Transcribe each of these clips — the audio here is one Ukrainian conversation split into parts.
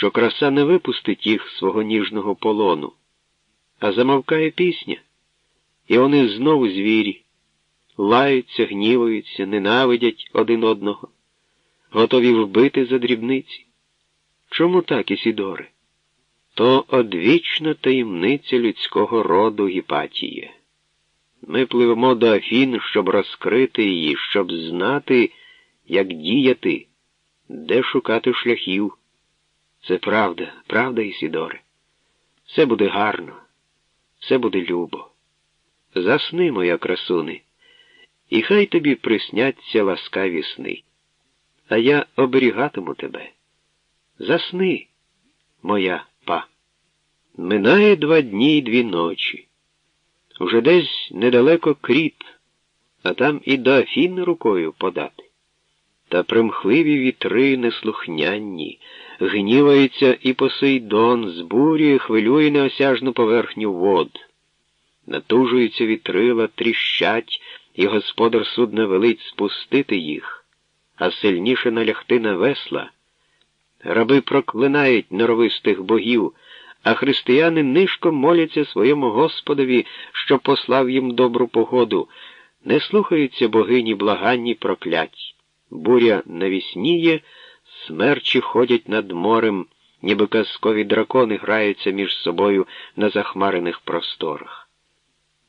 що краса не випустить їх свого ніжного полону, а замовкає пісня, і вони знову звірі, лаються, гніваються, ненавидять один одного, готові вбити за дрібниці. Чому так, Ісідоре? То одвічна таємниця людського роду Гіпатіє. Ми пливемо до Афін, щоб розкрити її, щоб знати, як діяти, де шукати шляхів. Це правда, правда, Ісідоре. Все буде гарно, все буде любо. Засни, моя красуни, і хай тобі присняться ласкаві сни. А я оберігатиму тебе. Засни, моя па. Минає два дні й дві ночі. Уже десь недалеко кріт, а там і до Афін рукою подати. Та примхливі вітри неслухнянні, гнівається і Посейдон, збурює, хвилює неосяжну поверхню вод. Натужуються вітрила, тріщать, і господар судна велить спустити їх, а сильніше налягти на весла. Раби проклинають норовистих богів, а християни нишком моляться своєму Господові, що послав їм добру погоду, не слухаються богині благанні проклять. Буря навісніє, смерчі ходять над морем, ніби казкові дракони граються між собою на захмарених просторах.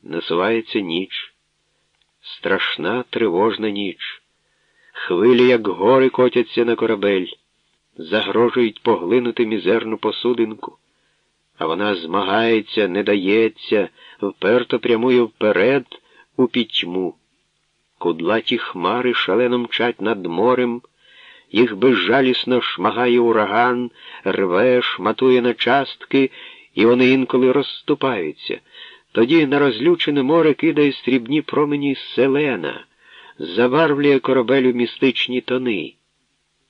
Насувається ніч, страшна тривожна ніч. Хвилі, як гори, котяться на корабель, загрожують поглинути мізерну посудинку, а вона змагається, не дається, вперто прямує вперед у пітьму. Кудлаті хмари шалено мчать над морем, їх безжалісно шмагає ураган, рве, шматує на частки, і вони інколи розступаються. Тоді на розлючене море кидає стрібні промені селена, забарвлює корабель у містичні тони,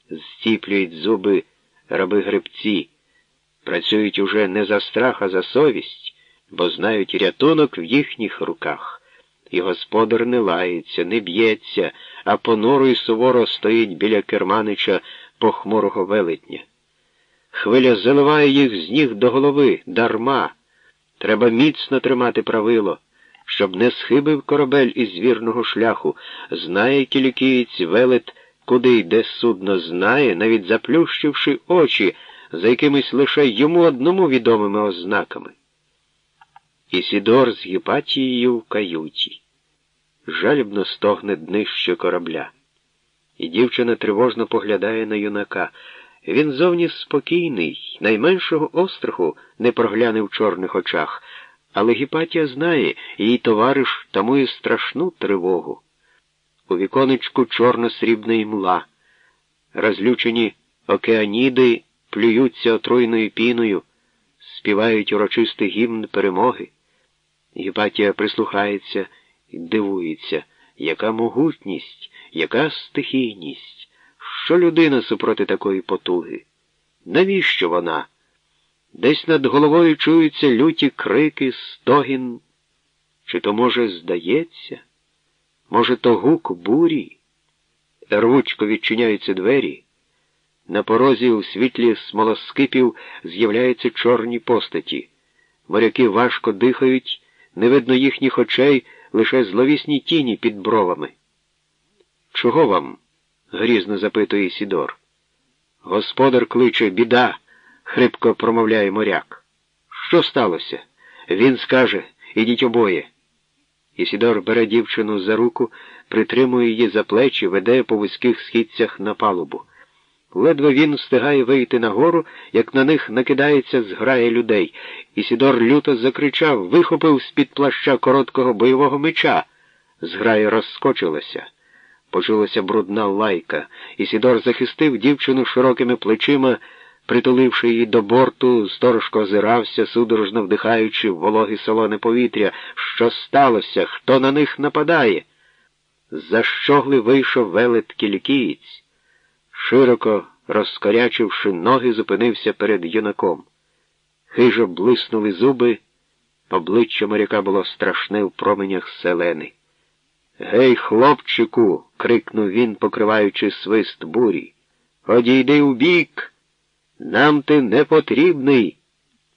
зціплюють зуби раби гребці, працюють уже не за страх, а за совість, бо знають рятунок в їхніх руках. І господар не лається, не б'ється, а понуро й суворо стоїть біля керманича похмурого велетня. Хвиля заливає їх з ніг до голови, дарма. Треба міцно тримати правило, щоб не схибив корабель із вірного шляху, знає кілікієць велет, куди йде судно, знає, навіть заплющивши очі за якимись лише йому одному відомими ознаками. Ісідор з Гіпатією в каюті. Жалібно стогне днище корабля. І дівчина тривожно поглядає на юнака. Він зовні спокійний, найменшого остраху не прогляне в чорних очах, але Гіпатія знає, її товариш тамує страшну тривогу. У віконечку чорно-срібна імла. Розлючені океаніди плюються отруйною піною, співають урочистий гімн перемоги. Гіпатія прислухається і дивується, яка могутність, яка стихійність. Що людина супроти такої потуги? Навіщо вона? Десь над головою чуються люті крики, стогін. Чи то, може, здається? Може, то гук бурі? Рвучко відчиняються двері. На порозі у світлі смолоскипів з'являються чорні постаті. Моряки важко дихають, не видно їхніх очей, лише зловісні тіні під бровами. Чого вам? грізно запитує Сідор. Господар кличе біда, хрипко промовляє моряк. Що сталося? Він скаже ідіть обоє. Ісідор бере дівчину за руку, притримує її за плечі, веде по вузьких східцях на палубу. Ледве він встигає вийти нагору, як на них накидається зграя людей. Ісідор люто закричав, вихопив з-під плаща короткого бойового меча. Зграя розскочилася. Почулася брудна лайка. Ісідор захистив дівчину широкими плечима, притуливши її до борту, сторожко озирався, судорожно вдихаючи в вологе солоне повітря. Що сталося? Хто на них нападає? За щогли вийшов велет кількієць. Широко розкорячивши ноги, зупинився перед юнаком. Хижо блиснули зуби, обличчя моряка було страшне в променях селени. Гей, хлопчику. крикнув він, покриваючи свист бурі. Одійди у бік. Нам ти не потрібний.